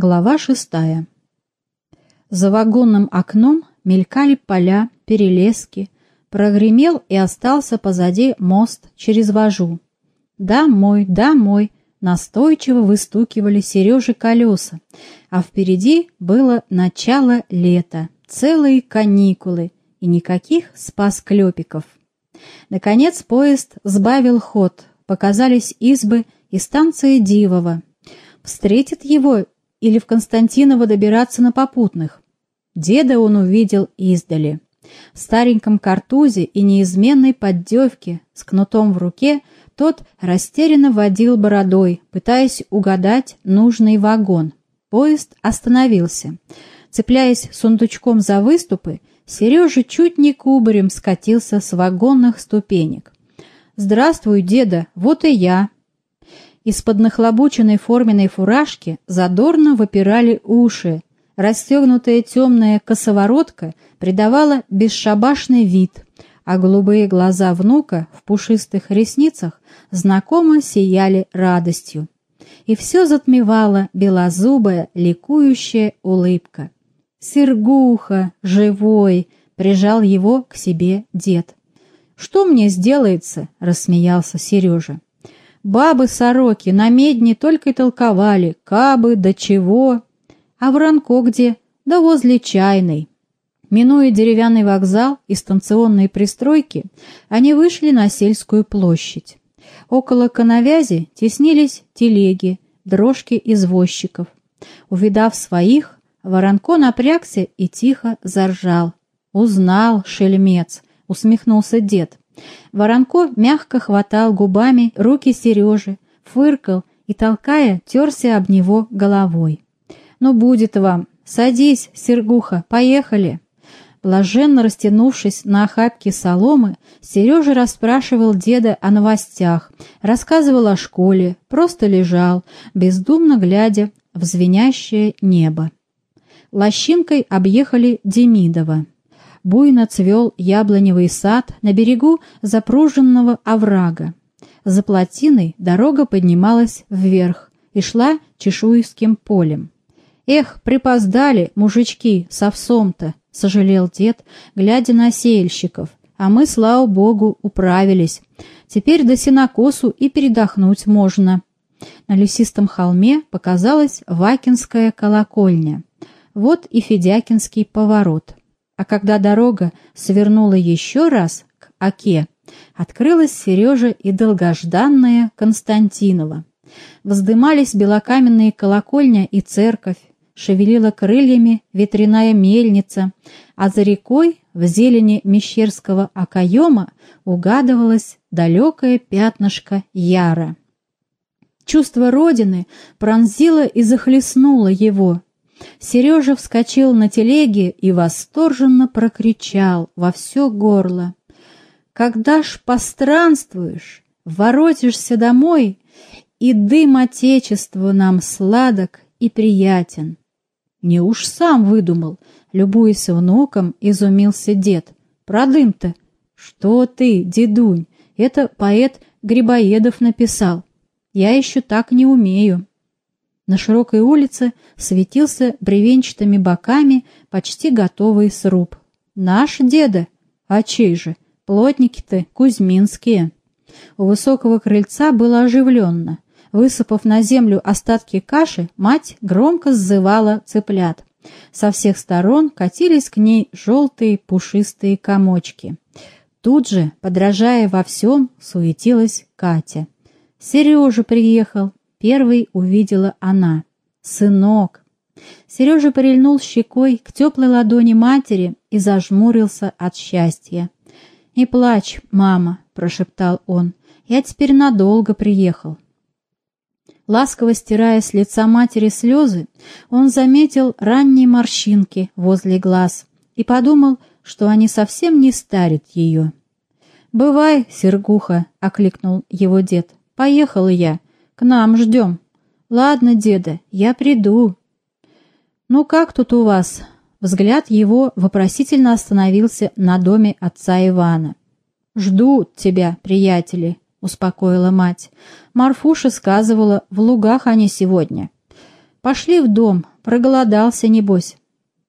Глава шестая. За вагонным окном мелькали поля, перелески, прогремел и остался позади мост через Вожу. «Домой, домой!» настойчиво выстукивали Сережи колеса, а впереди было начало лета, целые каникулы и никаких спас-клепиков. Наконец поезд сбавил ход, показались избы и станция Дивова. Встретит его или в Константиново добираться на попутных. Деда он увидел издали. В стареньком картузе и неизменной поддевке с кнутом в руке тот растерянно водил бородой, пытаясь угадать нужный вагон. Поезд остановился. Цепляясь сундучком за выступы, Сережа чуть не кубарем скатился с вагонных ступенек. «Здравствуй, деда, вот и я!» Из-под нахлобученной форменной фуражки задорно выпирали уши. Расстегнутая темная косоворотка придавала бесшабашный вид, а голубые глаза внука в пушистых ресницах знакомо сияли радостью. И все затмевала белозубая, ликующая улыбка. «Сергуха, живой!» — прижал его к себе дед. «Что мне сделается?» — рассмеялся Сережа. Бабы-сороки на медне только и толковали, кабы, да чего. А Воронко где? Да возле чайной. Минуя деревянный вокзал и станционные пристройки, они вышли на сельскую площадь. Около коновязи теснились телеги, дрожки извозчиков. Увидав своих, Воронко напрягся и тихо заржал. «Узнал, шельмец!» — усмехнулся дед. Воронко мягко хватал губами руки Сережи, фыркал и, толкая, терся об него головой. «Ну, будет вам! Садись, Сергуха, поехали!» Блаженно растянувшись на охапке соломы, Сережа расспрашивал деда о новостях, рассказывал о школе, просто лежал, бездумно глядя в звенящее небо. Лощинкой объехали Демидова буйно цвел яблоневый сад на берегу запруженного оврага. За плотиной дорога поднималась вверх и шла чешуйским полем. «Эх, припоздали, мужички, с овсом-то!» — сожалел дед, глядя на сеяльщиков. «А мы, слава богу, управились. Теперь до сенокосу и передохнуть можно». На лесистом холме показалась Вакинская колокольня. Вот и Федякинский поворот. А когда дорога свернула еще раз к Оке, открылась Сережа и долгожданная Константинова. Воздымались белокаменные колокольня и церковь, шевелила крыльями ветряная мельница, а за рекой в зелени Мещерского окоема угадывалось далекое пятнышко Яра. Чувство Родины пронзило и захлестнуло его, Сережа вскочил на телеге и восторженно прокричал во все горло. «Когда ж постранствуешь, воротишься домой, и дым Отечеству нам сладок и приятен». «Не уж сам выдумал», — любуясь внуком, изумился дед. «Про дым-то?» «Что ты, дедунь, это поэт Грибоедов написал. Я еще так не умею». На широкой улице светился бревенчатыми боками почти готовый сруб. «Наш деда? А чей же? Плотники-то кузьминские». У высокого крыльца было оживленно. Высыпав на землю остатки каши, мать громко сзывала цыплят. Со всех сторон катились к ней желтые пушистые комочки. Тут же, подражая во всем, суетилась Катя. Сережа приехал, Первый увидела она. «Сынок!» Сережа прильнул щекой к теплой ладони матери и зажмурился от счастья. «Не плачь, мама», — прошептал он, — «я теперь надолго приехал». Ласково стирая с лица матери слезы, он заметил ранние морщинки возле глаз и подумал, что они совсем не старят ее. «Бывай, Сергуха», — окликнул его дед, — «поехал я, к нам ждем. Ладно, деда, я приду. Ну как тут у вас? Взгляд его вопросительно остановился на доме отца Ивана. «Ждут тебя, приятели», — успокоила мать. «Марфуша сказывала, в лугах они сегодня». Пошли в дом, проголодался, небось.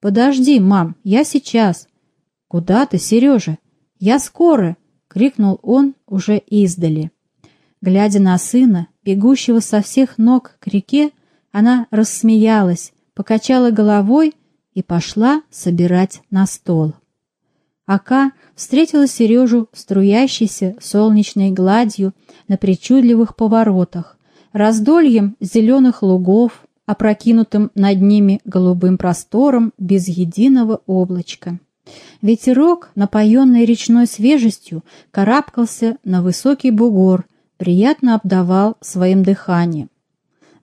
Подожди, мам, я сейчас. Куда ты, Сережа? Я скоро, крикнул он уже издали. Глядя на сына, бегущего со всех ног к реке, она рассмеялась, покачала головой и пошла собирать на стол. Ака встретила Сережу струящейся солнечной гладью на причудливых поворотах, раздольем зеленых лугов, опрокинутым над ними голубым простором без единого облачка. Ветерок, напоенный речной свежестью, карабкался на высокий бугор, приятно обдавал своим дыханием.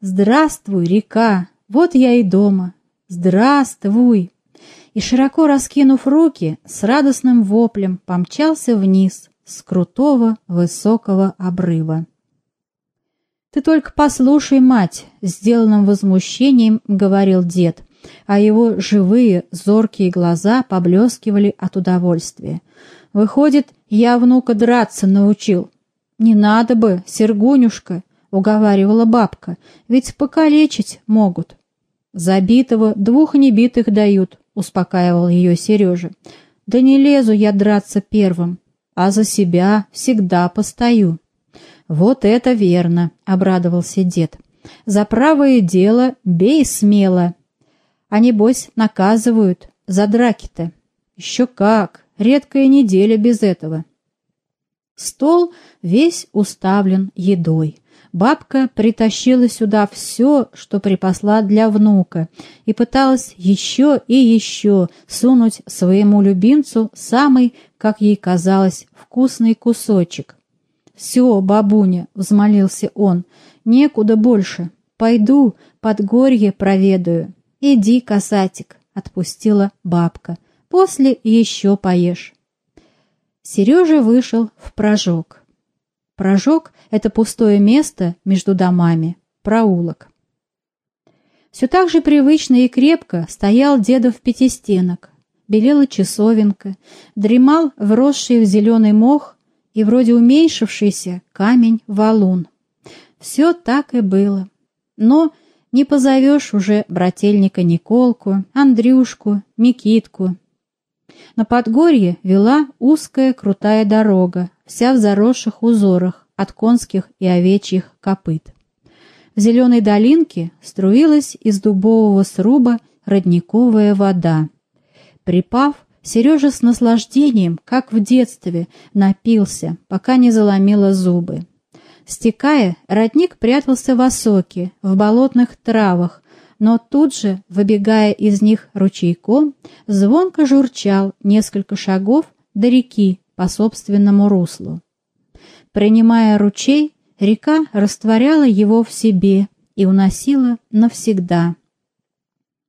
«Здравствуй, река! Вот я и дома! Здравствуй!» И, широко раскинув руки, с радостным воплем помчался вниз с крутого высокого обрыва. «Ты только послушай, мать!» — сделанным возмущением говорил дед, а его живые, зоркие глаза поблескивали от удовольствия. «Выходит, я внука драться научил». «Не надо бы, Сергунюшка!» — уговаривала бабка, «ведь покалечить могут». «Забитого двух небитых дают», — успокаивал ее Сережа. «Да не лезу я драться первым, а за себя всегда постою». «Вот это верно!» — обрадовался дед. «За правое дело бей смело!» «А небось наказывают за драки-то!» «Еще как! Редкая неделя без этого!» Стол весь уставлен едой. Бабка притащила сюда все, что припасла для внука, и пыталась еще и еще сунуть своему любимцу самый, как ей казалось, вкусный кусочек. «Все, бабуня», — взмолился он, — «некуда больше. Пойду, под горье проведаю». «Иди, касатик», — отпустила бабка. «После еще поешь». Сережа вышел в прожог. Прожог — это пустое место между домами, проулок. Все так же привычно и крепко стоял дедов пятистенок, белела часовенка, дремал вросший в зеленый мох и вроде уменьшившийся камень-валун. Все так и было. Но не позовешь уже брательника Николку, Андрюшку, Микитку. На Подгорье вела узкая крутая дорога, вся в заросших узорах от конских и овечьих копыт. В зеленой долинке струилась из дубового сруба родниковая вода. Припав Сережа с наслаждением, как в детстве, напился, пока не заломило зубы. Стекая, родник прятался в осоке, в болотных травах, но тут же, выбегая из них ручейком, звонко журчал несколько шагов до реки по собственному руслу. Принимая ручей, река растворяла его в себе и уносила навсегда.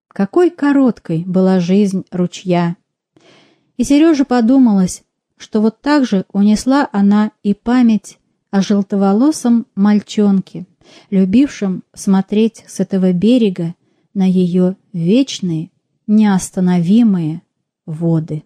Какой короткой была жизнь ручья! И Сереже подумалось, что вот так же унесла она и память о желтоволосом мальчонке, любившем смотреть с этого берега на ее вечные, неостановимые воды.